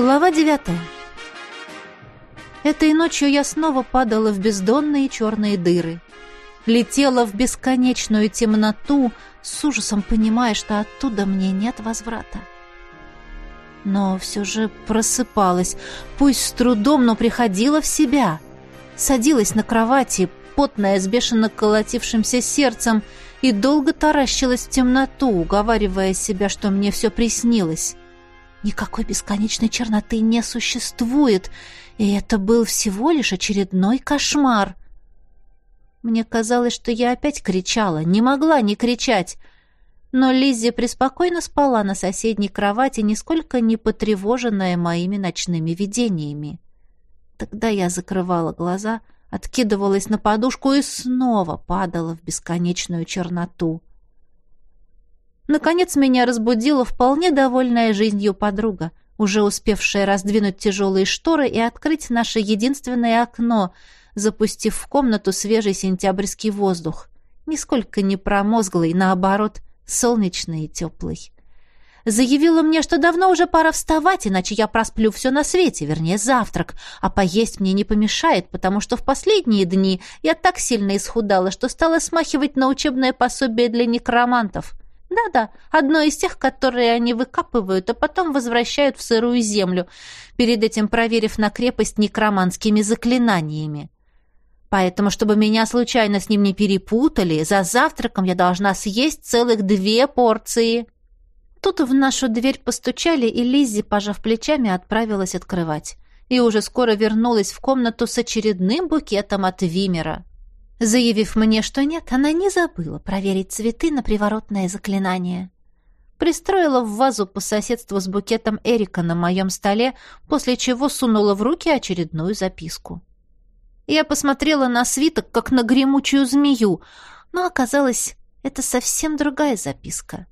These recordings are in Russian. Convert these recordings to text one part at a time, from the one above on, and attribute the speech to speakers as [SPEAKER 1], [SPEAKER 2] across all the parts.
[SPEAKER 1] Глава девятая. Этой ночью я снова падала в бездонные черные дыры. Летела в бесконечную темноту, с ужасом понимая, что оттуда мне нет возврата. Но все же просыпалась, пусть с трудом, но приходила в себя. Садилась на кровати, потная, с бешено колотившимся сердцем, и долго таращилась в темноту, уговаривая себя, что мне все приснилось. Никакой бесконечной черноты не существует, и это был всего лишь очередной кошмар. Мне казалось, что я опять кричала, не могла не кричать. Но Лиззи преспокойно спала на соседней кровати, нисколько не потревоженная моими ночными видениями. Тогда я закрывала глаза, откидывалась на подушку и снова падала в бесконечную черноту. Наконец меня разбудила вполне довольная жизнью подруга, уже успевшая раздвинуть тяжелые шторы и открыть наше единственное окно, запустив в комнату свежий сентябрьский воздух, нисколько не промозглый, наоборот, солнечный и теплый. Заявила мне, что давно уже пора вставать, иначе я просплю все на свете, вернее, завтрак, а поесть мне не помешает, потому что в последние дни я так сильно исхудала, что стала смахивать на учебное пособие для некромантов. Да-да, одно из тех, которые они выкапывают, а потом возвращают в сырую землю, перед этим проверив на крепость некроманскими заклинаниями. Поэтому, чтобы меня случайно с ним не перепутали, за завтраком я должна съесть целых две порции. Тут в нашу дверь постучали, и Лиззи, пожав плечами, отправилась открывать. И уже скоро вернулась в комнату с очередным букетом от Вимера. Заявив мне, что нет, она не забыла проверить цветы на приворотное заклинание. Пристроила в вазу по соседству с букетом Эрика на моем столе, после чего сунула в руки очередную записку. Я посмотрела на свиток, как на гремучую змею, но оказалось, это совсем другая записка.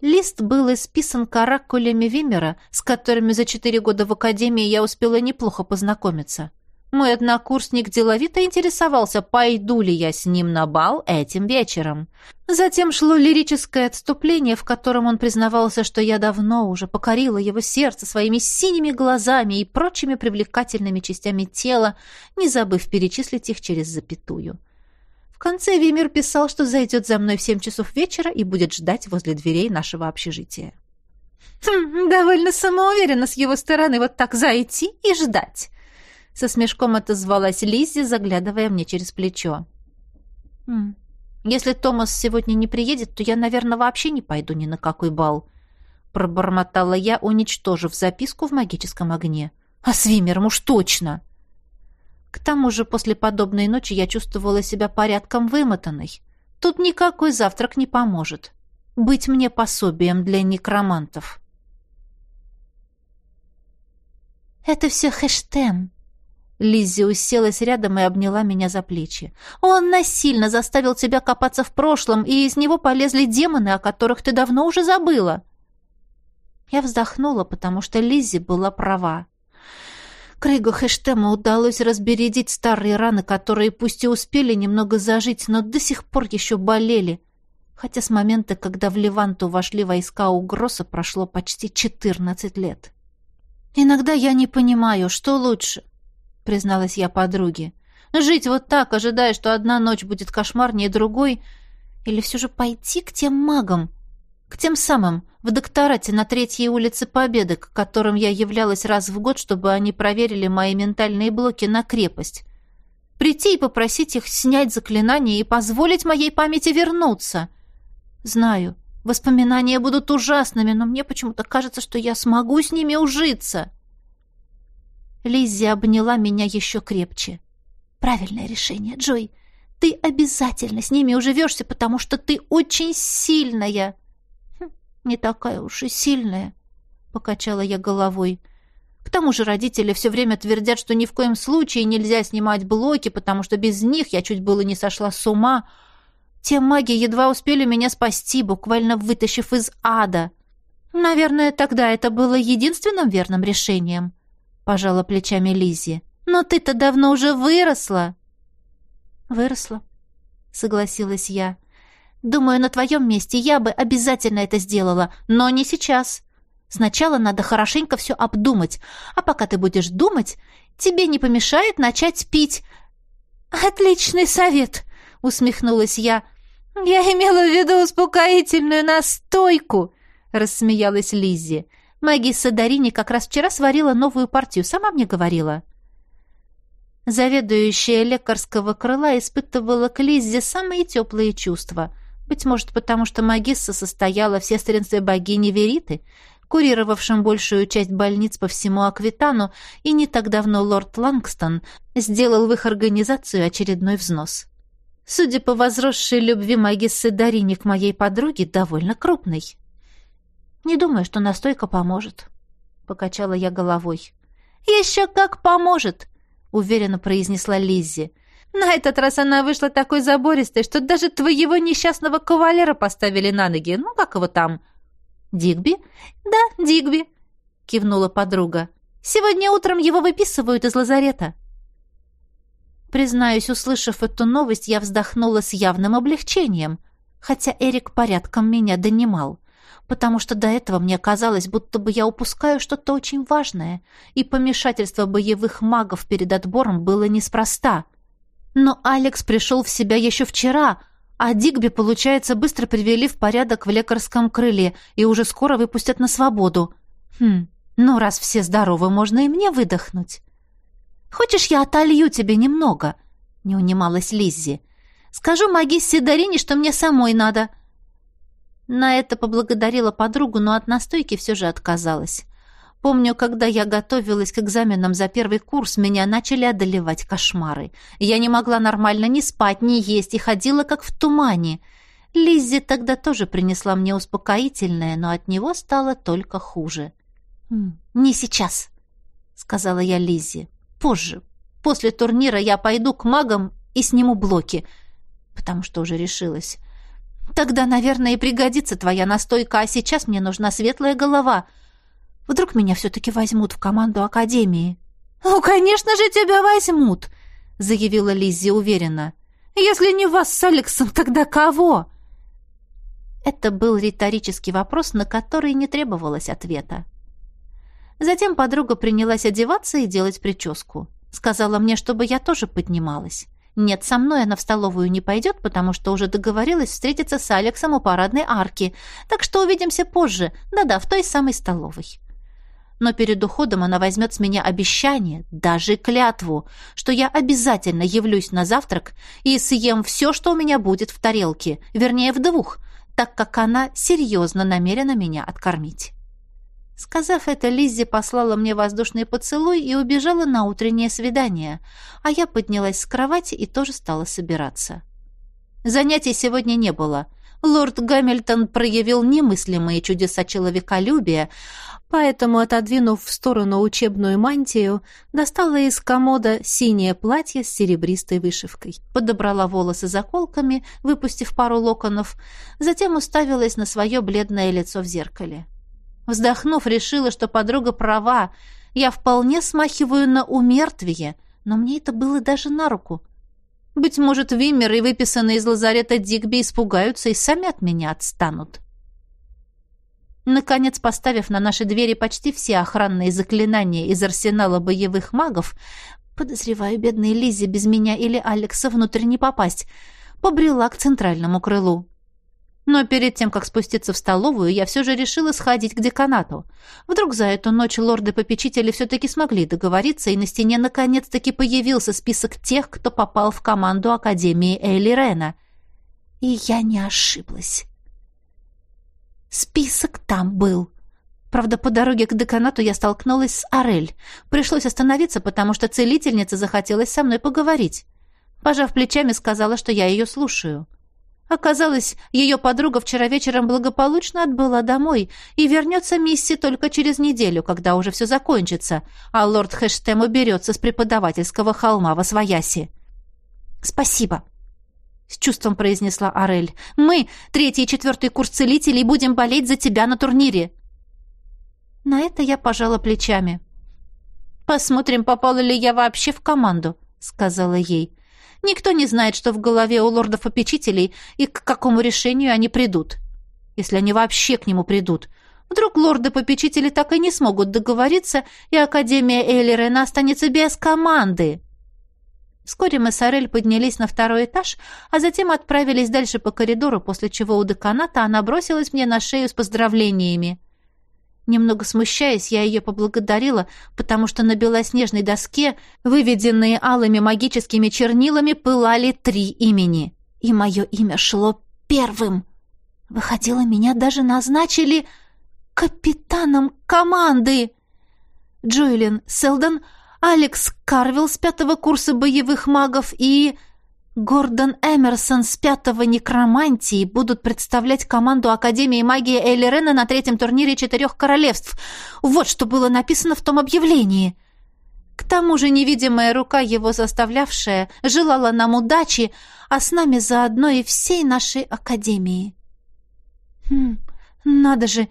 [SPEAKER 1] Лист был исписан каракулями Вимера, с которыми за четыре года в академии я успела неплохо познакомиться. — мой однокурсник деловито интересовался, пойду ли я с ним на бал этим вечером. Затем шло лирическое отступление, в котором он признавался, что я давно уже покорила его сердце своими синими глазами и прочими привлекательными частями тела, не забыв перечислить их через запятую. В конце Вимер писал, что зайдет за мной в семь часов вечера и будет ждать возле дверей нашего общежития. Хм, довольно самоуверенно с его стороны вот так зайти и ждать. Со смешком отозвалась Лиззи, заглядывая мне через плечо. «Хм. «Если Томас сегодня не приедет, то я, наверное, вообще не пойду ни на какой бал», пробормотала я, уничтожив записку в магическом огне. «А с Вимером уж точно!» К тому же после подобной ночи я чувствовала себя порядком вымотанной. Тут никакой завтрак не поможет. Быть мне пособием для некромантов. «Это все Хэштем», Лиззи уселась рядом и обняла меня за плечи. «Он насильно заставил тебя копаться в прошлом, и из него полезли демоны, о которых ты давно уже забыла». Я вздохнула, потому что Лиззи была права. Крейгу Хэштему удалось разбередить старые раны, которые пусть и успели немного зажить, но до сих пор еще болели, хотя с момента, когда в Леванту вошли войска Угроса, прошло почти четырнадцать лет. «Иногда я не понимаю, что лучше — призналась я подруге. «Жить вот так, ожидая, что одна ночь будет кошмарнее другой, или все же пойти к тем магам, к тем самым, в докторате на Третьей улице Победы, к которым я являлась раз в год, чтобы они проверили мои ментальные блоки на крепость. Прийти и попросить их снять заклинание и позволить моей памяти вернуться. Знаю, воспоминания будут ужасными, но мне почему-то кажется, что я смогу с ними ужиться». Лиззи обняла меня еще крепче. «Правильное решение, Джой. Ты обязательно с ними уживешься, потому что ты очень сильная». Хм, «Не такая уж и сильная», — покачала я головой. «К тому же родители все время твердят, что ни в коем случае нельзя снимать блоки, потому что без них я чуть было не сошла с ума. Те маги едва успели меня спасти, буквально вытащив из ада. Наверное, тогда это было единственным верным решением». — пожала плечами Лизи. «Но ты-то давно уже выросла!» «Выросла», — согласилась я. «Думаю, на твоем месте я бы обязательно это сделала, но не сейчас. Сначала надо хорошенько все обдумать, а пока ты будешь думать, тебе не помешает начать пить. Отличный совет, усмехнулась я. Я имела в виду успокоительную настойку, рассмеялась Лиззи. Магисса Дарини как раз вчера сварила новую партию, сама мне говорила. Заведующая лекарского крыла испытывала к Лиззе самые теплые чувства. Быть может, потому что магисса состояла в сестринстве богини Вериты, курировавшем большую часть больниц по всему Аквитану, и не так давно лорд Лангстон сделал в их организацию очередной взнос. Судя по возросшей любви магиссы Дарини к моей подруге, довольно крупный. «Не думаю, что настойка поможет», — покачала я головой. «Еще как поможет!» уверенно произнесла Лиззи. На этот раз она вышла такой забористой, что даже твоего несчастного кавалера поставили на ноги. Ну, как его там? Дигби? Да, Дигби, кивнула подруга. Сегодня утром его выписывают из лазарета. Признаюсь, услышав эту новость, я вздохнула с явным облегчением, хотя Эрик порядком меня донимал потому что до этого мне казалось, будто бы я упускаю что-то очень важное, и помешательство боевых магов перед отбором было неспроста. Но Алекс пришел в себя еще вчера, а Дигби, получается, быстро привели в порядок в лекарском крыле и уже скоро выпустят на свободу. Хм, ну раз все здоровы, можно и мне выдохнуть. «Хочешь, я отолью тебе немного?» — не унималась Лиззи. «Скажу магиссе Дарине, что мне самой надо». На это поблагодарила подругу, но от настойки все же отказалась. Помню, когда я готовилась к экзаменам за первый курс, меня начали одолевать кошмары. Я не могла нормально ни спать, ни есть и ходила как в тумане. Лиззи тогда тоже принесла мне успокоительное, но от него стало только хуже. «Не сейчас», — сказала я Лиззи. «Позже. После турнира я пойду к магам и сниму блоки, потому что уже решилась. Тогда, наверное, и пригодится твоя настойка, а сейчас мне нужна светлая голова. Вдруг меня все-таки возьмут в команду Академии?» «Ну, конечно же, тебя возьмут!» — заявила Лиззи уверенно. «Если не вас с Алексом, тогда кого?» Это был риторический вопрос, на который не требовалось ответа. Затем подруга принялась одеваться и делать прическу. Сказала мне, чтобы я тоже поднималась. Нет, со мной она в столовую не пойдет, потому что уже договорилась встретиться с Алексом у парадной арки. Так что увидимся позже. Да-да, в той самой столовой. Но перед уходом она возьмет с меня обещание, даже клятву, что я обязательно явлюсь на завтрак и съем все, что у меня будет в тарелке, вернее, в двух, так как она серьезно намерена меня откормить. Сказав это, Лиззи послала мне воздушный поцелуй и убежала на утреннее свидание, а я поднялась с кровати и тоже стала собираться. Занятий сегодня не было. Лорд Гамильтон проявил немыслимые чудеса человеколюбия, поэтому, отодвинув в сторону учебную мантию, достала из комода синее платье с серебристой вышивкой. Подобрала волосы заколками, выпустив пару локонов, затем уставилась на свое бледное лицо в зеркале. Вздохнув, решила, что подруга права. Я вполне смахиваю на умертвие, но мне это было даже на руку. Быть может, Виммер и выписанные из лазарета Дигби испугаются и сами от меня отстанут. Наконец, поставив на наши двери почти все охранные заклинания из арсенала боевых магов, подозреваю, бедной Лизе без меня или Алекса внутрь не попасть, побрела к центральному крылу. Но перед тем, как спуститься в столовую, я все же решила сходить к деканату. Вдруг за эту ночь лорды-попечители все-таки смогли договориться, и на стене наконец-таки появился список тех, кто попал в команду Академии Эйли Рена. И я не ошиблась. Список там был. Правда, по дороге к деканату я столкнулась с Арель. Пришлось остановиться, потому что целительница захотелось со мной поговорить. Пожав плечами, сказала, что я ее слушаю. — Оказалось, ее подруга вчера вечером благополучно отбыла домой и вернется Мисси только через неделю, когда уже все закончится, а лорд Хэштем уберется с преподавательского холма во свояси. «Спасибо», — с чувством произнесла Арель. «Мы, третий и четвертый курс целителей, будем болеть за тебя на турнире». На это я пожала плечами. «Посмотрим, попала ли я вообще в команду», — сказала ей. Никто не знает, что в голове у лордов-попечителей и к какому решению они придут. Если они вообще к нему придут. Вдруг лорды-попечители так и не смогут договориться, и Академия Эйлерена останется без команды. Вскоре мы с Орель поднялись на второй этаж, а затем отправились дальше по коридору, после чего у деканата она бросилась мне на шею с поздравлениями. Немного смущаясь, я ее поблагодарила, потому что на белоснежной доске, выведенные алыми магическими чернилами, пылали три имени. И мое имя шло первым. Выходило, меня даже назначили капитаном команды. Джоэлин Селдон — Алекс Карвилл с пятого курса боевых магов и Гордон Эмерсон с пятого некромантии будут представлять команду Академии магии Эйлерена на третьем турнире четырех королевств. Вот что было написано в том объявлении. К тому же невидимая рука, его заставлявшая, желала нам удачи, а с нами заодно и всей нашей Академии. Хм, надо же,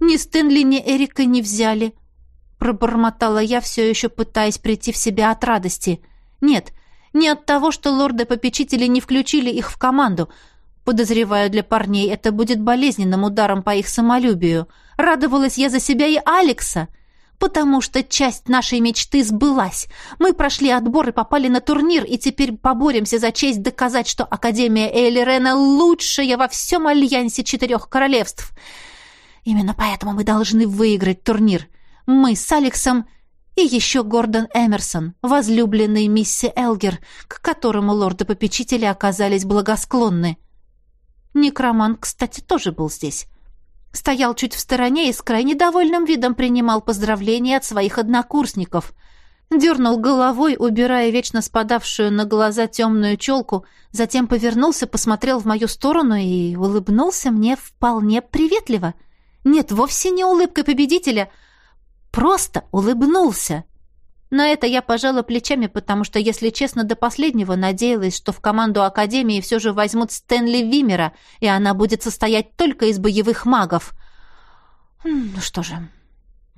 [SPEAKER 1] ни Стэнли, ни Эрика не взяли. — Пробормотала я, все еще пытаясь прийти в себя от радости. Нет, не от того, что лорды-попечители не включили их в команду. Подозреваю, для парней это будет болезненным ударом по их самолюбию. Радовалась я за себя и Алекса, потому что часть нашей мечты сбылась. Мы прошли отбор и попали на турнир, и теперь поборемся за честь доказать, что Академия Эйлерена лучшая во всем альянсе четырех королевств. Именно поэтому мы должны выиграть турнир. Мы с Алексом и еще Гордон Эмерсон, возлюбленный мисси Элгер, к которому лорды-попечители оказались благосклонны. Некроман, кстати, тоже был здесь. Стоял чуть в стороне и с крайне довольным видом принимал поздравления от своих однокурсников. Дернул головой, убирая вечно спадавшую на глаза темную челку, затем повернулся, посмотрел в мою сторону и улыбнулся мне вполне приветливо. Нет, вовсе не улыбкой победителя — Просто улыбнулся. На это я пожала плечами, потому что, если честно, до последнего надеялась, что в команду Академии все же возьмут Стэнли Вимера, и она будет состоять только из боевых магов. Ну что же,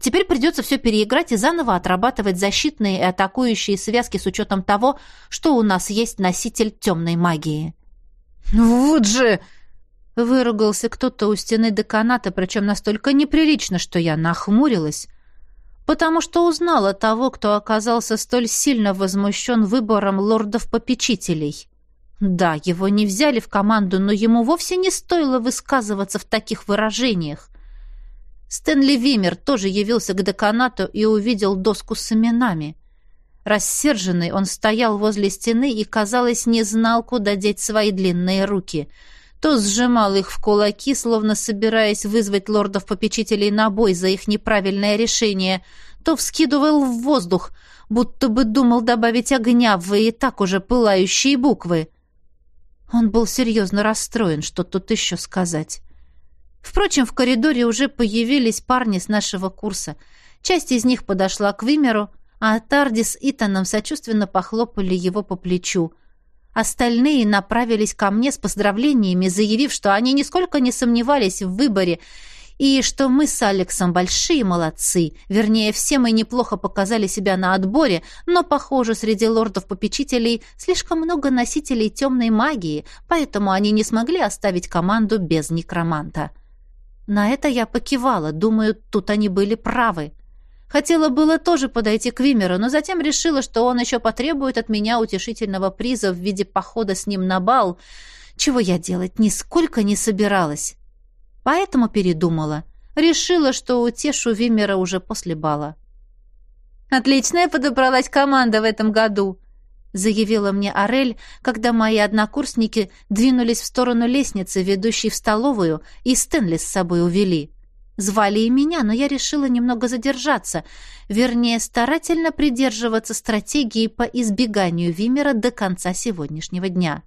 [SPEAKER 1] теперь придется все переиграть и заново отрабатывать защитные и атакующие связки с учетом того, что у нас есть носитель темной магии.
[SPEAKER 2] «Вот же!»
[SPEAKER 1] — выругался кто-то у стены деканата, причем настолько неприлично, что я нахмурилась — потому что узнала того, кто оказался столь сильно возмущен выбором лордов-попечителей. Да, его не взяли в команду, но ему вовсе не стоило высказываться в таких выражениях. Стэнли Вимер тоже явился к деканату и увидел доску с именами. Рассерженный он стоял возле стены и, казалось, не знал, куда деть свои длинные руки — то сжимал их в кулаки, словно собираясь вызвать лордов-попечителей на бой за их неправильное решение, то вскидывал в воздух, будто бы думал добавить огня в и так уже пылающие буквы. Он был серьезно расстроен, что тут еще сказать. Впрочем, в коридоре уже появились парни с нашего курса. Часть из них подошла к Вимеру, а Тарди с Итаном сочувственно похлопали его по плечу. Остальные направились ко мне с поздравлениями, заявив, что они нисколько не сомневались в выборе и что мы с Алексом большие молодцы. Вернее, все мы неплохо показали себя на отборе, но, похоже, среди лордов-попечителей слишком много носителей темной магии, поэтому они не смогли оставить команду без некроманта. На это я покивала, думаю, тут они были правы. Хотела было тоже подойти к Вимеру, но затем решила, что он еще потребует от меня утешительного приза в виде похода с ним на бал, чего я делать нисколько не собиралась. Поэтому передумала. Решила, что утешу Вимера уже после бала. «Отличная подобралась команда в этом году», — заявила мне Арель, когда мои однокурсники двинулись в сторону лестницы, ведущей в столовую, и Стэнли с собой увели. Звали и меня, но я решила немного задержаться, вернее, старательно придерживаться стратегии по избеганию Вимера до конца сегодняшнего дня.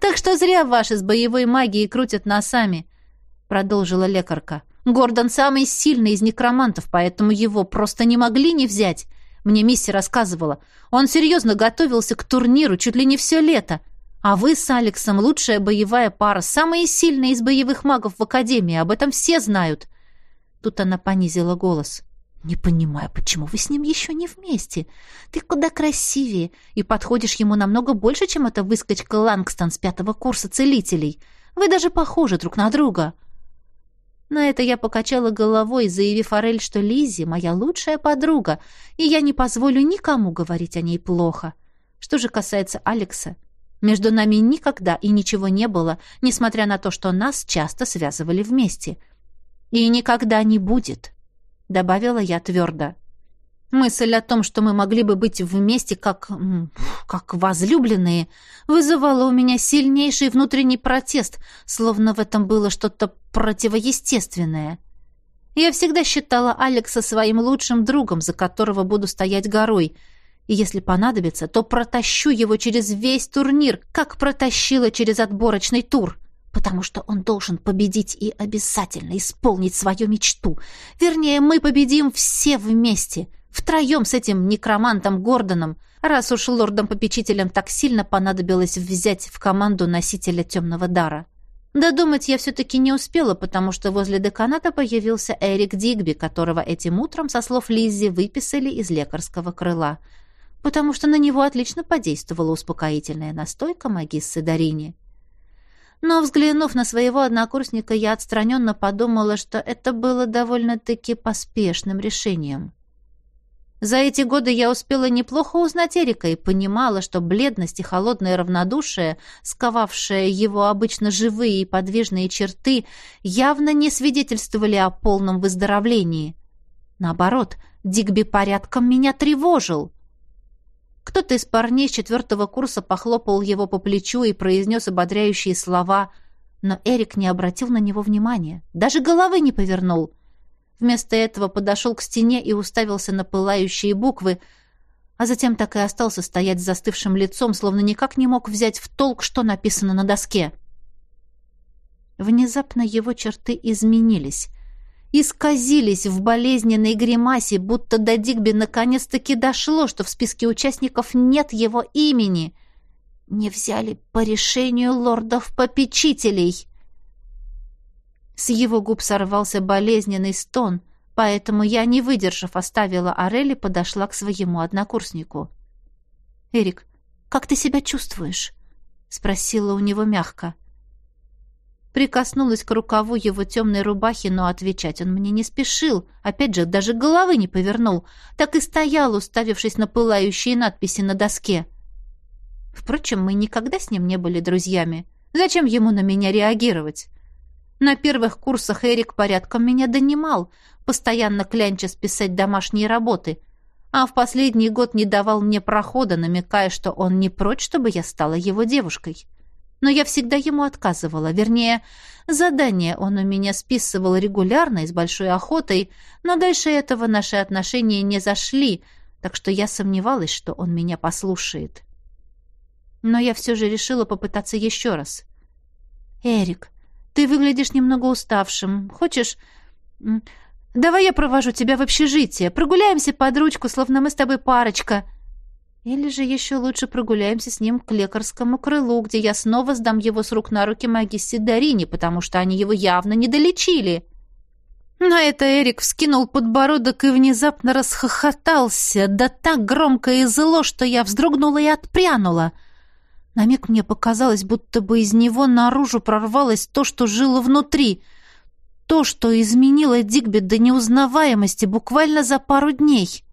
[SPEAKER 1] «Так что зря ваши с боевой магией крутят носами», — продолжила лекарка. «Гордон самый сильный из некромантов, поэтому его просто не могли не взять. Мне Мисси рассказывала. Он серьезно готовился к турниру чуть ли не все лето. А вы с Алексом лучшая боевая пара, самые сильные из боевых магов в Академии, об этом все знают. Тут она понизила голос. Не понимаю, почему вы с ним еще не вместе. Ты куда красивее и подходишь ему намного больше, чем эта выскочка Лангстон с пятого курса целителей. Вы даже похожи друг на друга. На это я покачала головой, заявив Орель, что Лизи моя лучшая подруга, и я не позволю никому говорить о ней плохо. Что же касается Алекса, между нами никогда и ничего не было, несмотря на то, что нас часто связывали вместе. И никогда не будет, добавила я твердо. Мысль о том, что мы могли бы быть вместе как... как возлюбленные, вызывала у меня сильнейший внутренний протест, словно в этом было что-то противоестественное. Я всегда считала Алекса своим лучшим другом, за которого буду стоять горой, и если понадобится, то протащу его через весь турнир, как протащила через отборочный тур, потому что он должен победить и обязательно исполнить свою мечту. Вернее, мы победим все вместе — Втроем с этим некромантом Гордоном, раз уж лордом-попечителям так сильно понадобилось взять в команду носителя темного дара. Додумать я все-таки не успела, потому что возле деканата появился Эрик Дигби, которого этим утром, со слов Лиззи, выписали из лекарского крыла, потому что на него отлично подействовала успокоительная настойка магиссы Дарини. Но, взглянув на своего однокурсника, я отстраненно подумала, что это было довольно-таки поспешным решением. За эти годы я успела неплохо узнать Эрика и понимала, что бледность и холодное равнодушие, сковавшее его обычно живые и подвижные черты, явно не свидетельствовали о полном выздоровлении. Наоборот, Дигби порядком меня тревожил. Кто-то из парней с четвертого курса похлопал его по плечу и произнес ободряющие слова, но Эрик не обратил на него внимания, даже головы не повернул — Вместо этого подошел к стене и уставился на пылающие буквы, а затем так и остался стоять с застывшим лицом, словно никак не мог взять в толк, что написано на доске. Внезапно его черты изменились, исказились в болезненной гримасе, будто до Дигби наконец-таки дошло, что в списке участников нет его имени. Не взяли по решению лордов-попечителей. С его губ сорвался болезненный стон, поэтому я, не выдержав, оставила Орель и подошла к своему однокурснику. «Эрик, как ты себя чувствуешь?» — спросила у него мягко. Прикоснулась к рукаву его темной рубахи, но отвечать он мне не спешил. Опять же, даже головы не повернул. Так и стоял, уставившись на пылающие надписи на доске. Впрочем, мы никогда с ним не были друзьями. Зачем ему на меня реагировать? На первых курсах Эрик порядком меня донимал, постоянно клянча списать домашние работы, а в последний год не давал мне прохода, намекая, что он не прочь, чтобы я стала его девушкой. Но я всегда ему отказывала, вернее, задание он у меня списывал регулярно и с большой охотой, но дальше этого наши отношения не зашли, так что я сомневалась, что он меня послушает. Но я все же решила попытаться еще раз. «Эрик, ты выглядишь немного уставшим. Хочешь... Давай я провожу тебя в общежитие. Прогуляемся под ручку, словно мы с тобой парочка. Или же еще лучше прогуляемся с ним к лекарскому крылу, где я снова сдам его с рук на руки магиссе Дарине, потому что они его явно не долечили. На это Эрик вскинул подбородок и внезапно расхохотался, да так громко и зло, что я вздрогнула и отпрянула — на миг мне показалось, будто бы из него наружу прорвалось то, что жило внутри. То, что изменило Дигби до неузнаваемости буквально за пару дней.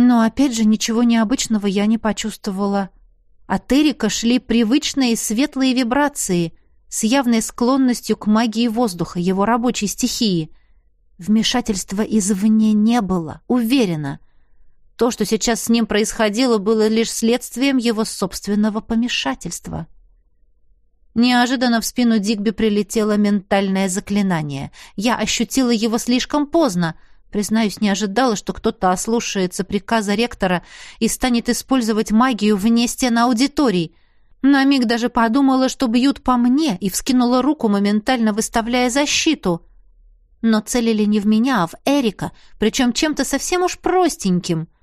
[SPEAKER 1] Но опять же ничего необычного я не почувствовала. От Эрика шли привычные светлые вибрации с явной склонностью к магии воздуха, его рабочей стихии. Вмешательства извне не было, уверена. То, что сейчас с ним происходило, было лишь следствием его собственного помешательства. Неожиданно в спину Дигби прилетело ментальное заклинание. Я ощутила его слишком поздно. Признаюсь, не ожидала, что кто-то ослушается приказа ректора и станет использовать магию вне стен аудиторий. На миг даже подумала, что бьют по мне, и вскинула руку, моментально выставляя защиту. Но целили не в меня, а в Эрика, причем чем-то совсем уж простеньким —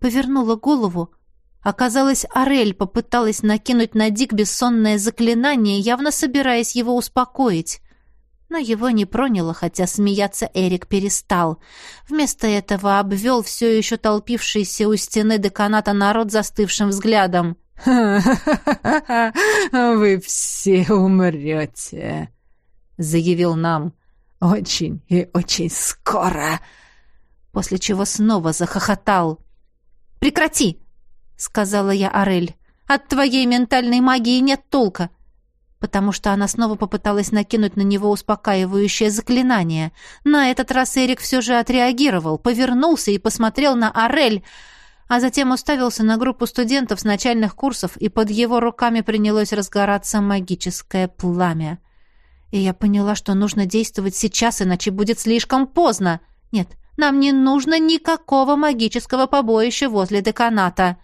[SPEAKER 1] Повернула голову. Оказалось, Арель попыталась накинуть на Дик бессонное заклинание, явно собираясь его успокоить. Но его не проняло, хотя смеяться Эрик перестал. Вместо этого обвел все еще толпившийся у стены деканата народ застывшим взглядом.
[SPEAKER 2] «Вы все умрете», — заявил нам. Очень и очень скоро!»
[SPEAKER 1] После чего снова захохотал. «Прекрати!» — сказала я Орель. «От твоей ментальной магии нет толка!» Потому что она снова попыталась накинуть на него успокаивающее заклинание. На этот раз Эрик все же отреагировал, повернулся и посмотрел на Орель, а затем уставился на группу студентов с начальных курсов, и под его руками принялось разгораться магическое пламя. И я поняла, что нужно действовать сейчас, иначе будет слишком поздно. Нет, нам не нужно никакого магического побоища возле деканата.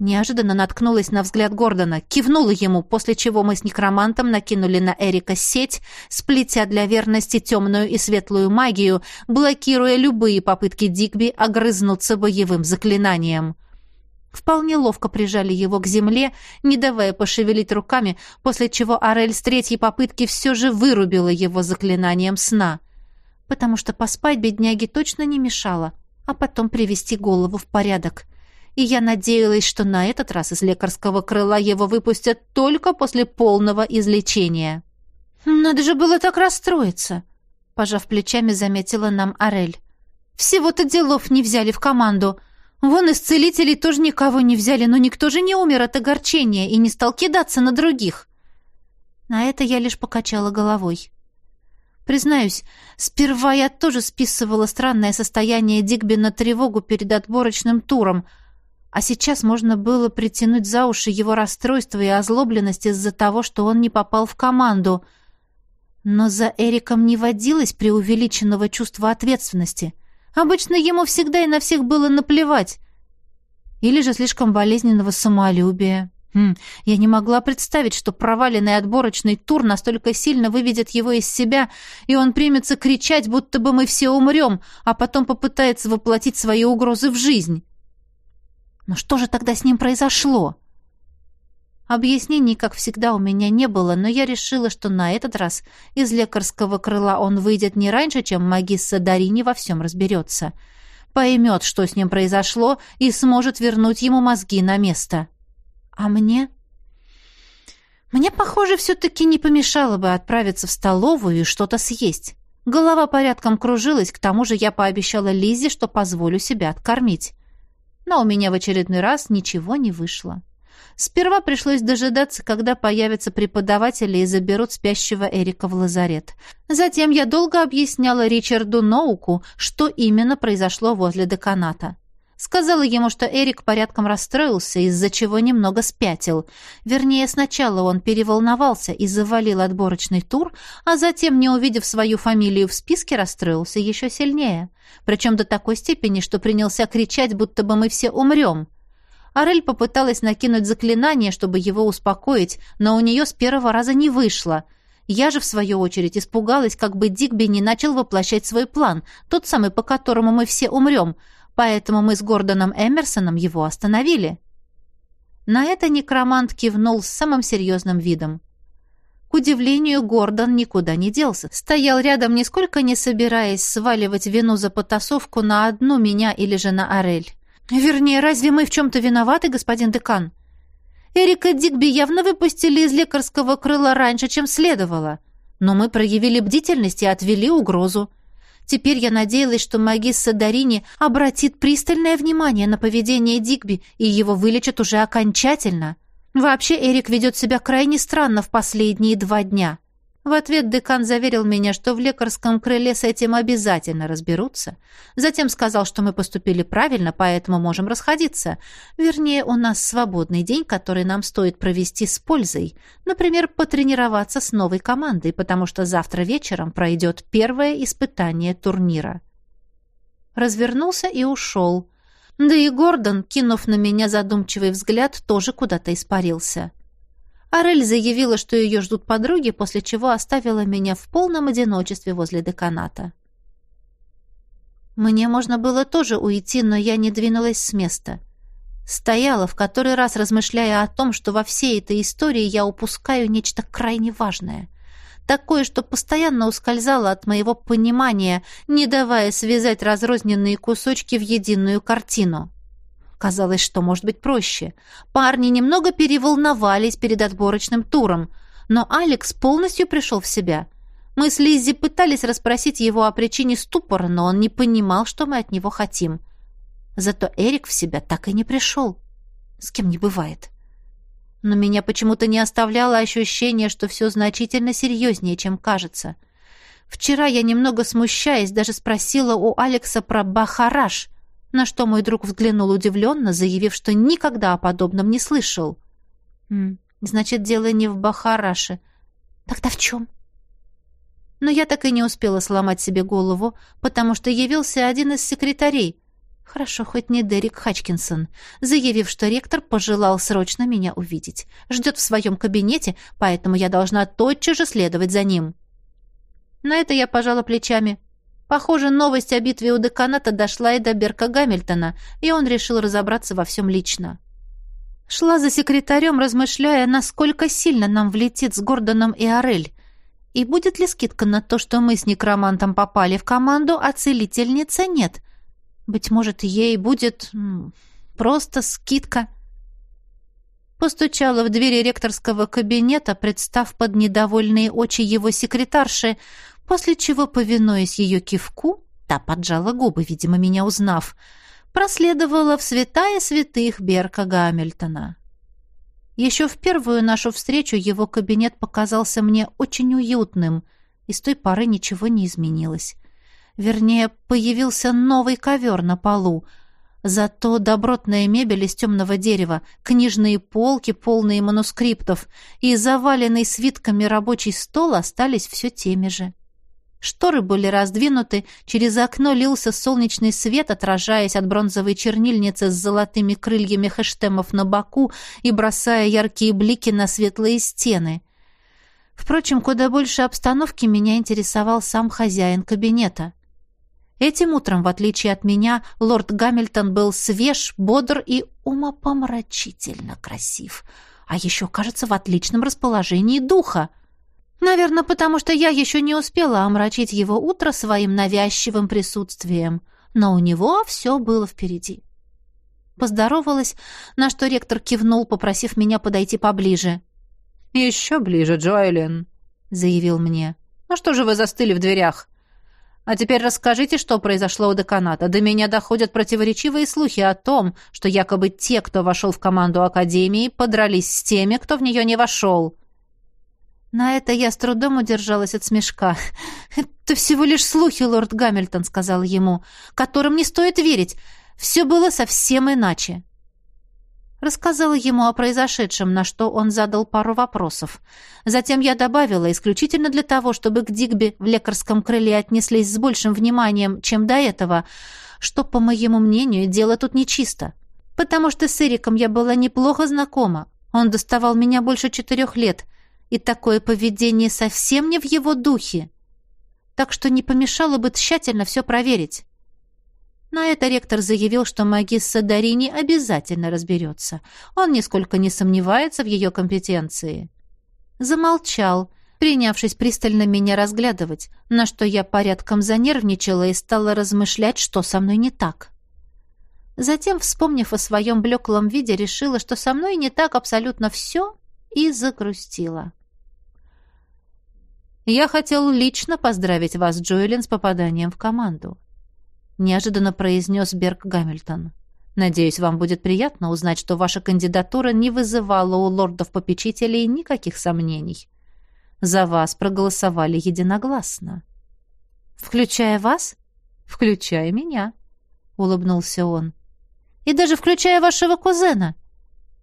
[SPEAKER 1] Неожиданно наткнулась на взгляд Гордона, кивнула ему, после чего мы с некромантом накинули на Эрика сеть, сплетя для верности темную и светлую магию, блокируя любые попытки Дигби огрызнуться боевым заклинанием. Вполне ловко прижали его к земле, не давая пошевелить руками, после чего Орель с третьей попытки все же вырубила его заклинанием сна. Потому что поспать бедняге точно не мешало, а потом привести голову в порядок — и я надеялась, что на этот раз из лекарского крыла его выпустят только после полного излечения. «Надо же было так расстроиться», — пожав плечами, заметила нам Орель. «Всего-то делов не взяли в команду. Вон из тоже никого не взяли, но никто же не умер от огорчения и не стал кидаться на других». На это я лишь покачала головой. Признаюсь, сперва я тоже списывала странное состояние Дигби на тревогу перед отборочным туром — а сейчас можно было притянуть за уши его расстройство и озлобленность из-за того, что он не попал в команду. Но за Эриком не водилось преувеличенного чувства ответственности. Обычно ему всегда и на всех было наплевать. Или же слишком болезненного самолюбия. Хм, я не могла представить, что проваленный отборочный тур настолько сильно выведет его из себя, и он примется кричать, будто бы мы все умрем, а потом попытается воплотить свои угрозы в жизнь. Но что же тогда с ним произошло? Объяснений, как всегда, у меня не было, но я решила, что на этот раз из лекарского крыла он выйдет не раньше, чем магисса Дарини во всем разберется. Поймет, что с ним произошло, и сможет вернуть ему мозги на место. А мне? Мне, похоже, все-таки не помешало бы отправиться в столовую и что-то съесть. Голова порядком кружилась, к тому же я пообещала Лизе, что позволю себя откормить но у меня в очередной раз ничего не вышло. Сперва пришлось дожидаться, когда появятся преподаватели и заберут спящего Эрика в лазарет. Затем я долго объясняла Ричарду Ноуку, что именно произошло возле деканата. Сказала ему, что Эрик порядком расстроился, из-за чего немного спятил. Вернее, сначала он переволновался и завалил отборочный тур, а затем, не увидев свою фамилию в списке, расстроился еще сильнее. Причем до такой степени, что принялся кричать, будто бы мы все умрем. Арель попыталась накинуть заклинание, чтобы его успокоить, но у нее с первого раза не вышло — я же, в свою очередь, испугалась, как бы Дигби не начал воплощать свой план, тот самый, по которому мы все умрем, поэтому мы с Гордоном Эмерсоном его остановили. На это некромант кивнул с самым серьезным видом. К удивлению, Гордон никуда не делся. Стоял рядом, нисколько не собираясь сваливать вину за потасовку на одну меня или же на Орель. «Вернее, разве мы в чем-то виноваты, господин декан?» «Эрика Дигби явно выпустили из лекарского крыла раньше, чем следовало. Но мы проявили бдительность и отвели угрозу. Теперь я надеялась, что магисса Дарини обратит пристальное внимание на поведение Дигби и его вылечат уже окончательно. Вообще Эрик ведет себя крайне странно в последние два дня. В ответ декан заверил меня, что в лекарском крыле с этим обязательно разберутся. Затем сказал, что мы поступили правильно, поэтому можем расходиться. Вернее, у нас свободный день, который нам стоит провести с пользой. Например, потренироваться с новой командой, потому что завтра вечером пройдет первое испытание турнира. Развернулся и ушел. Да и Гордон, кинув на меня задумчивый взгляд, тоже куда-то испарился. Арель заявила, что ее ждут подруги, после чего оставила меня в полном одиночестве возле деканата. Мне можно было тоже уйти, но я не двинулась с места. Стояла, в который раз размышляя о том, что во всей этой истории я упускаю нечто крайне важное. Такое, что постоянно ускользало от моего понимания, не давая связать разрозненные кусочки в единую картину. Казалось, что может быть проще. Парни немного переволновались перед отборочным туром, но Алекс полностью пришел в себя. Мы с Лиззи пытались расспросить его о причине ступора, но он не понимал, что мы от него хотим. Зато Эрик в себя так и не пришел. С кем не бывает. Но меня почему-то не оставляло ощущение, что все значительно серьезнее, чем кажется. Вчера я, немного смущаясь, даже спросила у Алекса про Бахараш, на что мой друг взглянул удивленно, заявив, что никогда о подобном не слышал. «Значит, дело не в Бахараше. Тогда в чем?» Но я так и не успела сломать себе голову, потому что явился один из секретарей. Хорошо, хоть не Дерек Хачкинсон, заявив, что ректор пожелал срочно меня увидеть. Ждет в своем кабинете, поэтому я должна тотчас же следовать за ним. На это я пожала плечами. Похоже, новость о битве у деканата дошла и до Берка Гамильтона, и он решил разобраться во всем лично. Шла за секретарем, размышляя, насколько сильно нам влетит с Гордоном и Орель, и будет ли скидка на то, что мы с некромантом попали в команду, а целительницы нет? Быть может, ей будет просто скидка. Постучала в двери ректорского кабинета, представ под недовольные очи его секретарши, после чего, повинуясь ее кивку, та поджала губы, видимо, меня узнав, проследовала в святая святых Берка Гамильтона. Еще в первую нашу встречу его кабинет показался мне очень уютным, и с той поры ничего не изменилось. Вернее, появился новый ковер на полу, зато добротная мебель из темного дерева, книжные полки, полные манускриптов, и заваленный свитками рабочий стол остались все теми же. Шторы были раздвинуты, через окно лился солнечный свет, отражаясь от бронзовой чернильницы с золотыми крыльями хэштемов на боку и бросая яркие блики на светлые стены. Впрочем, куда больше обстановки меня интересовал сам хозяин кабинета. Этим утром, в отличие от меня, лорд Гамильтон был свеж, бодр и умопомрачительно красив, а еще, кажется, в отличном расположении духа — Наверное, потому что я еще не успела омрачить его утро своим навязчивым присутствием, но у него все было впереди. Поздоровалась, на что ректор кивнул, попросив меня подойти поближе.
[SPEAKER 3] «Еще ближе, Джоэлин», — заявил мне. «Ну что же вы застыли в дверях? А теперь расскажите, что произошло у деканата. До меня доходят противоречивые слухи о том, что якобы те, кто вошел в команду Академии, подрались с теми, кто в нее не вошел».
[SPEAKER 1] На это я с трудом удержалась от смешка. «Это всего лишь слухи, лорд Гамильтон», — сказал ему, — «которым не стоит верить. Все было совсем иначе». Рассказала ему о произошедшем, на что он задал пару вопросов. Затем я добавила, исключительно для того, чтобы к Дигби в лекарском крыле отнеслись с большим вниманием, чем до этого, что, по моему мнению, дело тут нечисто. Потому что с Эриком я была неплохо знакома. Он доставал меня больше четырех лет — и такое поведение совсем не в его духе. Так что не помешало бы тщательно все проверить. На это ректор заявил, что магисса Дарини обязательно разберется. Он нисколько не сомневается в ее компетенции. Замолчал, принявшись пристально меня разглядывать, на что я порядком занервничала и стала размышлять, что со мной не так. Затем, вспомнив о своем блеклом виде, решила, что со мной не так абсолютно все, и загрустила.
[SPEAKER 3] «Я хотел лично поздравить вас, Джоэлин, с попаданием в команду», — неожиданно произнес Берг Гамильтон. «Надеюсь, вам будет приятно узнать, что ваша кандидатура не вызывала у лордов-попечителей никаких сомнений. За вас проголосовали единогласно».
[SPEAKER 1] «Включая вас?»
[SPEAKER 3] «Включая меня», — улыбнулся он.
[SPEAKER 1] «И даже включая вашего кузена?»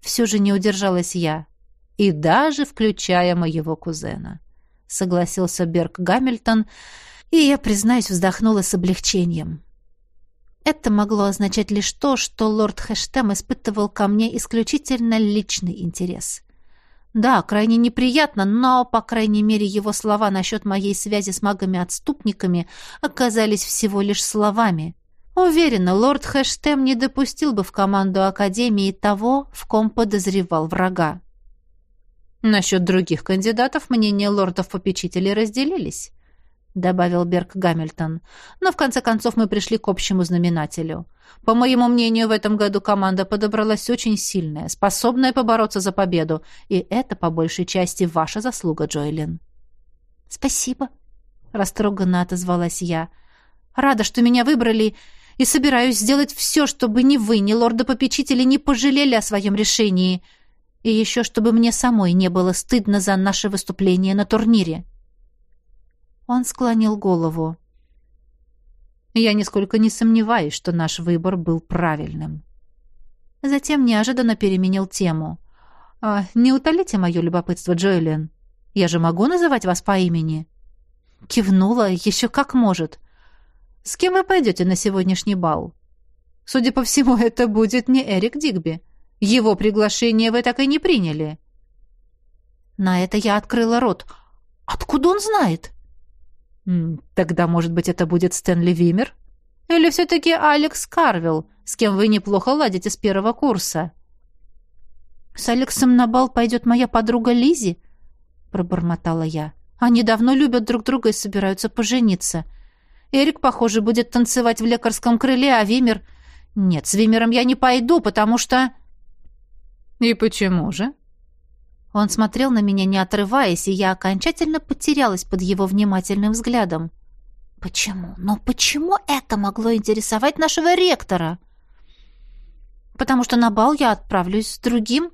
[SPEAKER 1] Все же не удержалась я.
[SPEAKER 3] «И даже включая моего кузена» согласился Берг Гамильтон, и я, признаюсь, вздохнула с облегчением.
[SPEAKER 1] Это могло означать лишь то, что лорд Хэштем испытывал ко мне исключительно личный интерес. Да, крайне неприятно, но, по крайней мере, его слова насчет моей связи с магами-отступниками оказались всего лишь словами. Уверена, лорд Хэштем не допустил бы в команду Академии того, в ком подозревал врага.
[SPEAKER 3] Насчет других кандидатов мнения лордов-попечителей разделились, добавил Берг Гамильтон. Но в конце концов мы пришли к общему знаменателю. По моему мнению, в этом году команда подобралась очень сильная, способная побороться за победу, и это по большей части ваша заслуга, Джоэлин.
[SPEAKER 1] Спасибо, —
[SPEAKER 3] растроганно отозвалась я. «Рада, что меня выбрали, и собираюсь сделать все, чтобы ни вы, ни лорда-попечители не пожалели о своем решении, и еще чтобы мне самой не было стыдно за наше выступление на турнире». Он склонил голову. «Я нисколько не сомневаюсь, что наш выбор был правильным». Затем неожиданно переменил тему. «А, «Не утолите мое любопытство, Джоэлен. Я же могу называть вас по имени?» Кивнула, еще как может. «С кем вы пойдете на сегодняшний бал?» «Судя по всему, это будет не Эрик Дигби. Его приглашение вы так и не приняли». На это я открыла рот. «Откуда он знает?» «Тогда, может быть, это будет Стэнли Вимер? Или все-таки Алекс Карвилл, с кем вы неплохо ладите с первого курса?» «С Алексом на бал пойдет моя подруга Лизи, пробормотала я. «Они давно любят друг друга и собираются пожениться. Эрик, похоже, будет танцевать в лекарском крыле, а Вимер... Нет, с Вимером я не пойду, потому что...» «И почему же?» Он смотрел на меня, не отрываясь, и я окончательно потерялась под его внимательным взглядом. «Почему? Но почему это могло интересовать нашего ректора?» «Потому что на бал я отправлюсь с другим,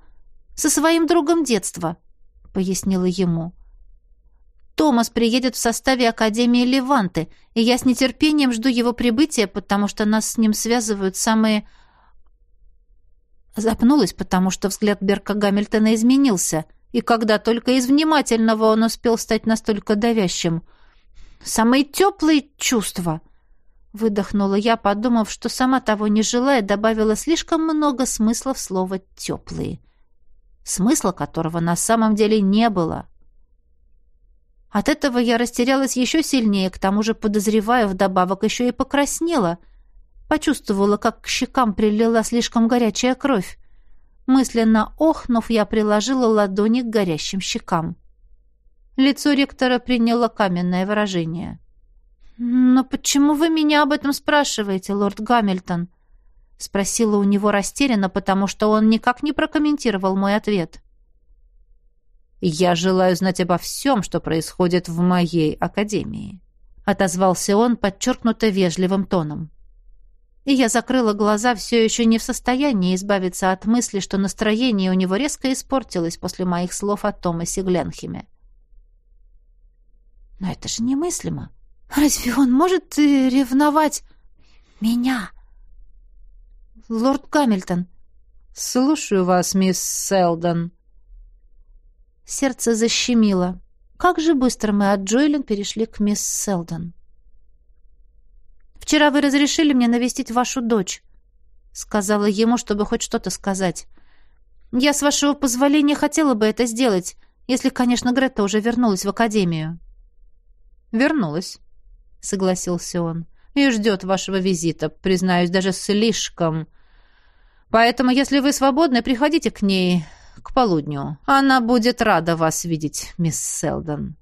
[SPEAKER 3] со своим другом детства», — пояснила ему. Томас приедет в составе Академии Леванты, и я с нетерпением жду его прибытия, потому что нас с ним связывают самые... Запнулась, потому что взгляд Берка Гамильтона изменился, и когда только из внимательного он успел стать настолько давящим. «Самые теплые чувства!» Выдохнула я, подумав, что сама того не желая, добавила слишком много смысла в слово «теплые», смысла которого на самом деле не было. — от этого я растерялась еще сильнее, к тому же, подозревая, вдобавок еще и покраснела. Почувствовала, как к щекам прилила слишком горячая кровь. Мысленно охнув, я приложила ладони к горящим щекам. Лицо ректора приняло каменное выражение. «Но почему вы меня об этом спрашиваете, лорд Гамильтон?» Спросила у него растерянно, потому что он никак не прокомментировал мой ответ. «Я желаю знать обо всем, что происходит в моей академии», — отозвался он подчеркнуто вежливым тоном. И я закрыла глаза, все еще не в состоянии избавиться от мысли, что настроение у него резко испортилось после моих слов о Томасе Гленхеме. Но это же немыслимо. Разве он может э, ревновать меня? Лорд Гамильтон.
[SPEAKER 2] Слушаю вас, мисс Селдон.
[SPEAKER 3] Сердце защемило. Как же быстро мы от Джоэлин перешли к мисс Селдон. «Вчера вы разрешили мне навестить вашу дочь», — сказала ему, чтобы хоть что-то сказать. «Я, с вашего позволения, хотела бы это сделать, если, конечно, Грета уже вернулась в академию».
[SPEAKER 2] «Вернулась», — согласился он, — «и ждет вашего визита, признаюсь, даже слишком. Поэтому, если вы свободны, приходите к ней к полудню. Она будет рада вас видеть, мисс Селдон».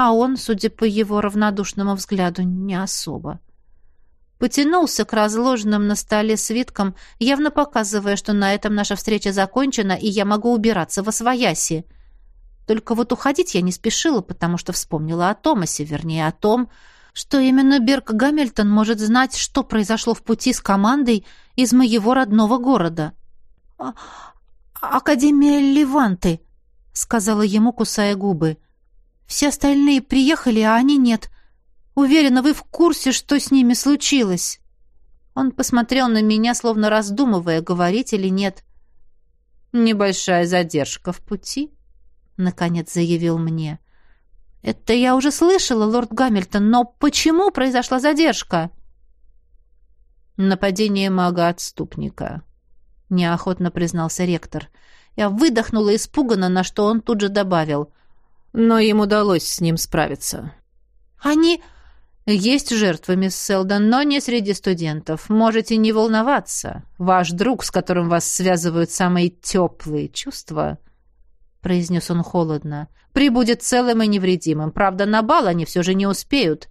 [SPEAKER 3] А он, судя по его равнодушному взгляду, не особо. Потянулся к разложенным на столе свиткам, явно показывая, что на этом наша встреча закончена, и я могу убираться во свояси. Только вот уходить я не спешила, потому что вспомнила о Томасе, вернее, о том, что именно Берг Гамильтон может знать, что произошло в пути с командой из моего родного города. А, «Академия Леванты», — сказала ему, кусая губы. «Все остальные приехали, а они нет. Уверена, вы в курсе, что с ними случилось». Он посмотрел на меня, словно раздумывая, говорить или нет.
[SPEAKER 2] «Небольшая задержка в пути», — наконец заявил мне.
[SPEAKER 3] «Это я уже слышала, лорд Гамильтон, но почему произошла задержка?»
[SPEAKER 2] «Нападение мага-отступника», — неохотно признался ректор. Я выдохнула испуганно, на что он тут же добавил. Но им удалось с ним справиться.
[SPEAKER 3] «Они...»
[SPEAKER 2] «Есть жертвы, мисс Селдон, но не среди студентов. Можете не волноваться. Ваш друг, с которым вас связывают самые теплые чувства...» произнес он холодно. «Прибудет целым и невредимым. Правда, на бал они все же не успеют.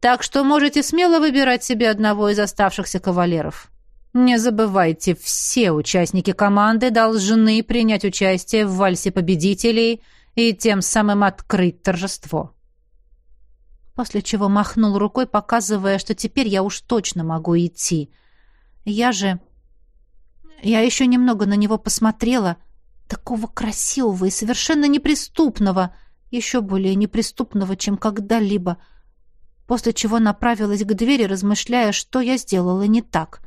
[SPEAKER 2] Так что можете смело выбирать себе одного из оставшихся кавалеров». Не забывайте, все участники команды должны принять участие в вальсе победителей и тем самым открыть торжество.
[SPEAKER 3] после чего махнул рукой, показывая, что теперь я уж точно могу идти. Я же... Я еще немного на него посмотрела, такого красивого и совершенно неприступного, еще более неприступного, чем когда-либо, после чего направилась к двери, размышляя, что я сделала не так.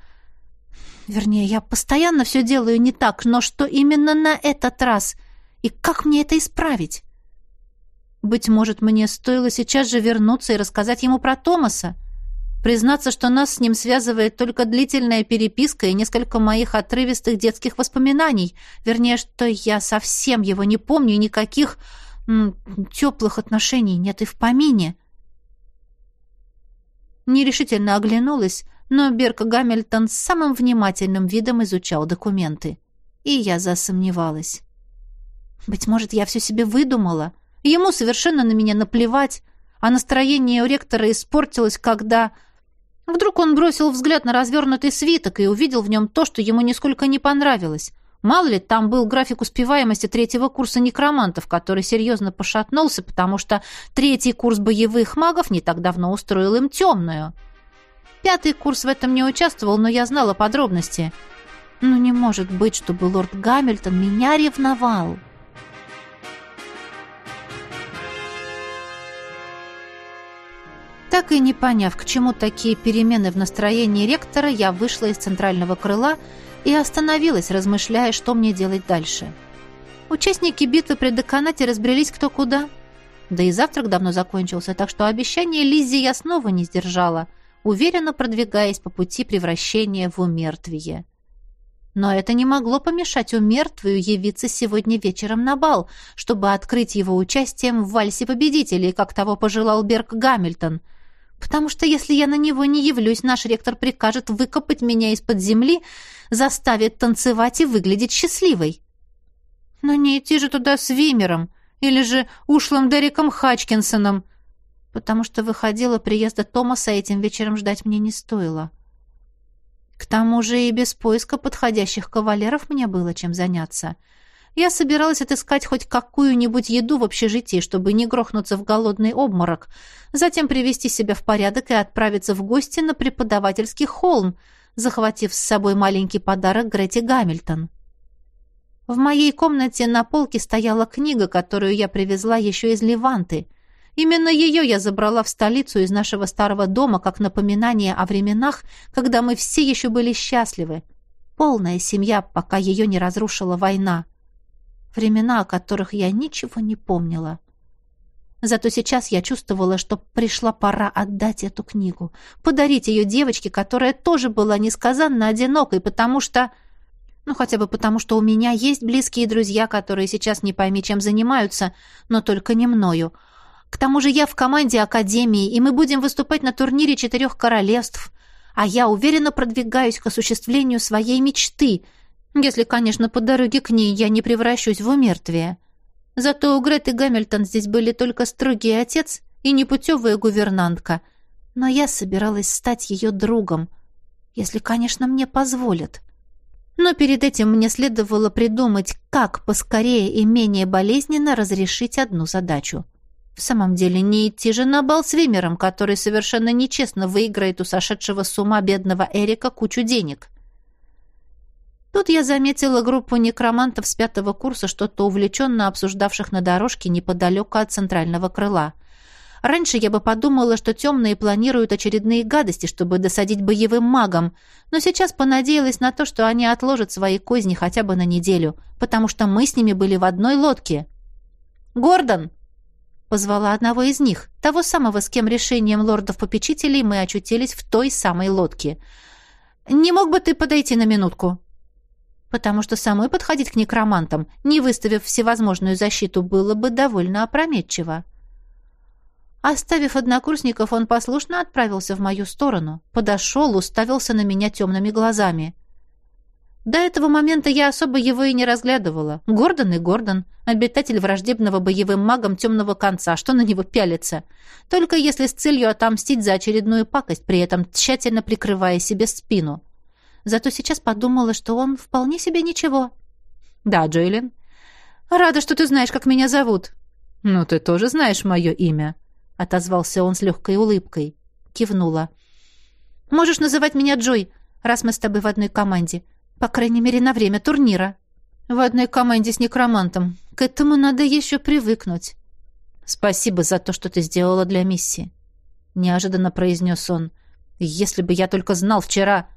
[SPEAKER 3] Вернее, я постоянно все делаю не так, но что именно на этот раз? И как мне это исправить? Быть может, мне стоило сейчас же вернуться и рассказать ему про Томаса? Признаться, что нас с ним связывает только длительная переписка и несколько моих отрывистых детских воспоминаний. Вернее, что я совсем его не помню и никаких теплых отношений нет и в помине. Нерешительно оглянулась, но Берка Гамильтон самым внимательным видом изучал документы. И я засомневалась. Быть может, я все себе выдумала. Ему совершенно на меня наплевать, а настроение у ректора испортилось, когда... Вдруг он бросил взгляд на развернутый свиток и увидел в нем то, что ему нисколько не понравилось. Мало ли, там был график успеваемости третьего курса некромантов, который серьезно пошатнулся, потому что третий курс боевых магов не так давно устроил им темную. Пятый курс в этом не участвовал, но я знала подробности. Ну, не может быть, чтобы лорд Гамильтон меня ревновал. Так и не поняв, к чему такие перемены в настроении ректора, я вышла из центрального крыла и остановилась, размышляя, что мне делать дальше. Участники битвы при деканате разбрелись кто куда. Да и завтрак давно закончился, так что обещание Лиззи я снова не сдержала уверенно продвигаясь по пути превращения в умертвие. Но это не могло помешать умертвию явиться сегодня вечером на бал, чтобы открыть его участием в вальсе победителей, как того пожелал Берг Гамильтон. Потому что если я на него не явлюсь, наш ректор прикажет выкопать меня из-под земли, заставит танцевать и выглядеть счастливой. Но не идти же туда с Вимером или же ушлым Дереком Хачкинсоном — потому что выходило приезда Томаса этим вечером ждать мне не стоило. К тому же и без поиска подходящих кавалеров мне было чем заняться. Я собиралась отыскать хоть какую-нибудь еду в общежитии, чтобы не грохнуться в голодный обморок, затем привести себя в порядок и отправиться в гости на преподавательский холм, захватив с собой маленький подарок Грети Гамильтон. В моей комнате на полке стояла книга, которую я привезла еще из Леванты — Именно ее я забрала в столицу из нашего старого дома как напоминание о временах, когда мы все еще были счастливы. Полная семья, пока ее не разрушила война. Времена, о которых я ничего не помнила. Зато сейчас я чувствовала, что пришла пора отдать эту книгу, подарить ее девочке, которая тоже была несказанно одинокой, потому что... Ну, хотя бы потому, что у меня есть близкие друзья, которые сейчас не пойми чем занимаются, но только не мною, к тому же я в команде Академии, и мы будем выступать на турнире четырех королевств. А я уверенно продвигаюсь к осуществлению своей мечты, если, конечно, по дороге к ней я не превращусь в умертвие. Зато у Греты Гамильтон здесь были только строгий отец и непутевая гувернантка. Но я собиралась стать ее другом, если, конечно, мне позволят. Но перед этим мне следовало придумать, как поскорее и менее болезненно разрешить одну задачу — в самом деле, не идти же на бал с Вимером, который совершенно нечестно выиграет у сошедшего с ума бедного Эрика кучу денег. Тут я заметила группу некромантов с пятого курса, что-то увлеченно обсуждавших на дорожке неподалеку от центрального крыла. Раньше я бы подумала, что темные планируют очередные гадости, чтобы досадить боевым магам, но сейчас понадеялась на то, что они отложат свои козни хотя бы на неделю, потому что мы с ними были в одной лодке. «Гордон!» Позвала одного из них, того самого, с кем решением лордов-попечителей мы очутились в той самой лодке. «Не мог бы ты подойти на минутку?» Потому что самой подходить к некромантам, не выставив всевозможную защиту, было бы довольно опрометчиво. Оставив однокурсников, он послушно отправился в мою сторону, подошел, уставился на меня темными глазами — до этого момента я особо его и не разглядывала. Гордон и Гордон, обитатель враждебного боевым магом темного конца, что на него пялится. Только если с целью отомстить за очередную пакость, при этом тщательно прикрывая себе спину. Зато сейчас подумала, что он вполне себе ничего. «Да, Джоэлин. Рада, что ты знаешь, как меня зовут». «Ну, ты тоже знаешь мое имя». — отозвался он с легкой улыбкой. Кивнула. «Можешь называть меня Джой, раз мы с тобой в одной команде. По крайней мере, на время турнира». «В одной команде с некромантом. К этому надо еще привыкнуть». «Спасибо за то, что ты сделала для миссии», — неожиданно произнес он. «Если бы я только знал вчера...»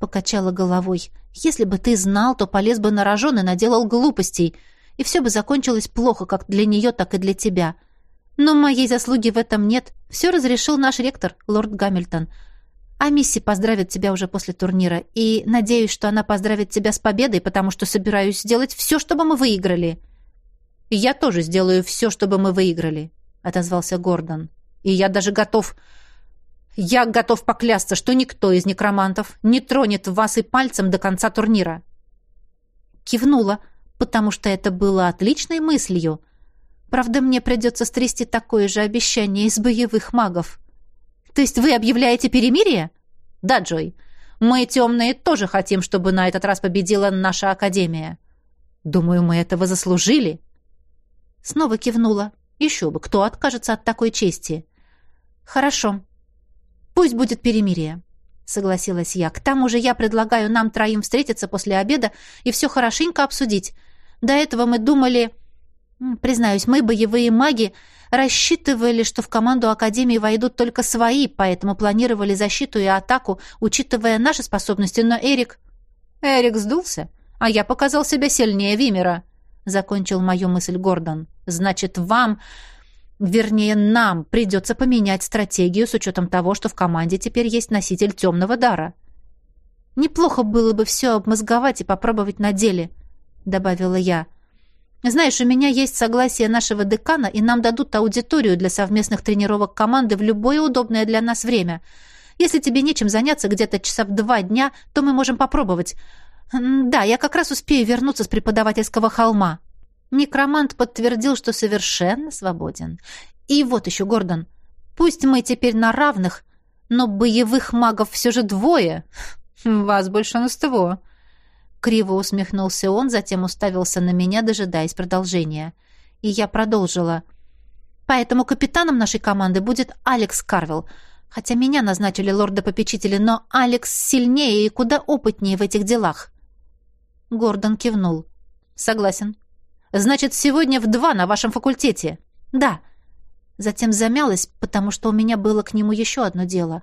[SPEAKER 3] Покачала головой. «Если бы ты знал, то полез бы на рожон и наделал глупостей, и все бы закончилось плохо как для нее, так и для тебя. Но моей заслуги в этом нет. Все разрешил наш ректор, лорд Гамильтон. А Мисси поздравит тебя уже после турнира, и надеюсь, что она поздравит тебя с победой, потому что собираюсь сделать все, чтобы мы выиграли». «Я тоже сделаю все, чтобы мы выиграли», — отозвался Гордон. «И я даже готов... Я готов поклясться, что никто из некромантов не тронет вас и пальцем до конца турнира». Кивнула, потому что это было отличной мыслью. Правда, мне придется стрясти такое же обещание из боевых магов. «То есть вы объявляете перемирие?» «Да, Джой. Мы, темные, тоже хотим, чтобы на этот раз победила наша Академия. Думаю, мы этого заслужили». Снова кивнула. Еще бы, кто откажется от такой чести? Хорошо. Пусть будет перемирие, согласилась я. К тому же я предлагаю нам троим встретиться после обеда и все хорошенько обсудить. До этого мы думали... Признаюсь, мы, боевые маги, рассчитывали, что в команду Академии войдут только свои, поэтому планировали защиту и атаку, учитывая наши способности, но Эрик... Эрик сдулся, а я показал себя сильнее Вимера закончил мою мысль Гордон. Значит, вам, вернее, нам придется поменять стратегию с учетом того, что в команде теперь есть носитель темного дара. Неплохо было бы все обмозговать и попробовать на деле, добавила я. Знаешь, у меня есть согласие нашего декана, и нам дадут аудиторию для совместных тренировок команды в любое удобное для нас время. Если тебе нечем заняться где-то часа в два дня, то мы можем попробовать. «Да, я как раз успею вернуться с преподавательского холма». Некромант подтвердил, что совершенно свободен. «И вот еще, Гордон, пусть мы теперь на равных, но боевых магов все же двое. Вас большинство». Криво усмехнулся он, затем уставился на меня, дожидаясь продолжения. И я продолжила. «Поэтому капитаном нашей команды будет Алекс Карвелл. Хотя меня назначили лорда-попечители, но Алекс сильнее и куда опытнее в этих делах. Гордон кивнул. «Согласен. Значит, сегодня в два на вашем факультете?» «Да». Затем замялась, потому что у меня было к нему еще одно дело.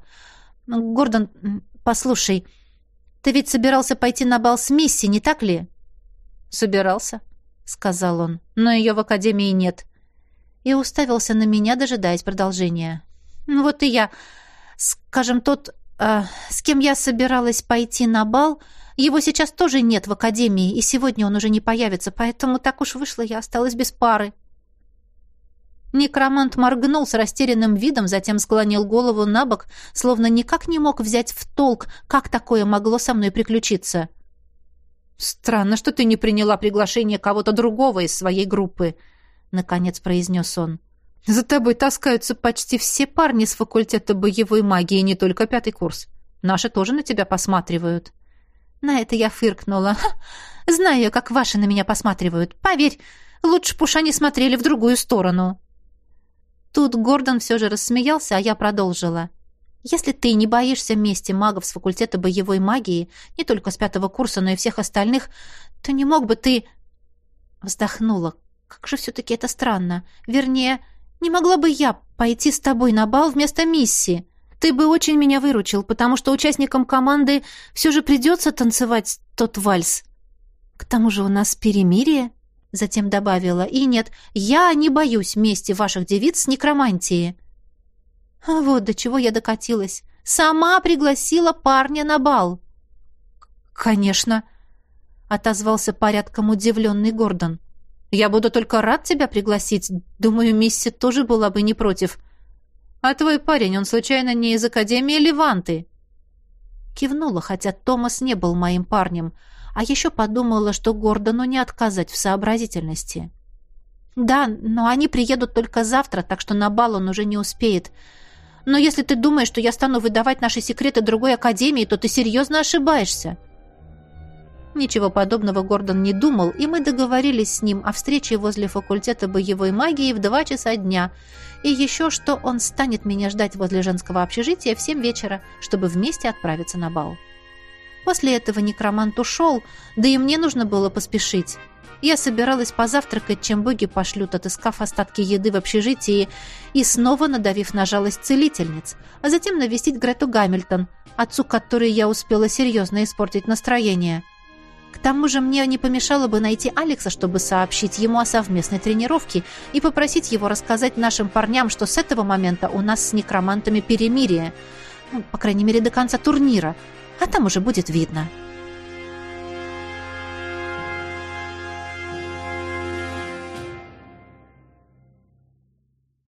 [SPEAKER 3] «Гордон, послушай, ты ведь собирался пойти на бал с Мисси, не так ли?» «Собирался», — сказал он, — «но ее в академии нет». И уставился на меня, дожидаясь продолжения. «Вот и я. Скажем, тот, э, с кем я собиралась пойти на бал, его сейчас тоже нет в академии, и сегодня он уже не появится, поэтому так уж вышло, я осталась без пары. Некромант моргнул с растерянным видом, затем склонил голову на бок, словно никак не мог взять в толк, как такое могло со мной приключиться. «Странно, что ты не приняла приглашение кого-то другого из своей группы», — наконец произнес он. «За тобой таскаются почти все парни с факультета боевой магии, не только пятый курс. Наши тоже на тебя посматривают». На это я фыркнула. Знаю, как ваши на меня посматривают. Поверь, лучше б уж они смотрели в другую сторону. Тут Гордон все же рассмеялся, а я продолжила. Если ты не боишься мести магов с факультета боевой магии, не только с пятого курса, но и всех остальных, то не мог бы ты... Вздохнула. Как же все-таки это странно. Вернее, не могла бы я пойти с тобой на бал вместо миссии? Ты бы очень меня выручил, потому что участникам команды все же придется танцевать тот вальс. К тому же у нас перемирие, затем добавила. И нет, я не боюсь мести ваших девиц с некромантии. А вот до чего я докатилась. Сама пригласила парня на бал. Конечно, отозвался порядком удивленный Гордон. Я буду только рад тебя пригласить. Думаю, Мисси тоже была бы не против. А твой парень, он случайно не из Академии Леванты?» Кивнула, хотя Томас не был моим парнем, а еще подумала, что Гордону не отказать в сообразительности. «Да, но они приедут только завтра, так что на бал он уже не успеет. Но если ты думаешь, что я стану выдавать наши секреты другой Академии, то ты серьезно ошибаешься».
[SPEAKER 1] Ничего подобного Гордон не думал, и мы договорились с ним о встрече возле факультета боевой магии в два часа дня. И еще что он станет меня ждать возле женского общежития в семь вечера, чтобы вместе отправиться на бал. После этого некромант ушел, да и мне нужно было поспешить. Я собиралась позавтракать, чем боги пошлют, отыскав остатки еды в общежитии и снова надавив на жалость целительниц, а затем навестить Грету Гамильтон, отцу которой я успела серьезно испортить настроение. К тому же мне не помешало бы найти Алекса, чтобы сообщить ему о совместной тренировке и попросить его рассказать нашим парням, что с этого момента у нас с некромантами перемирие. Ну, по крайней мере, до конца турнира. А там уже будет видно.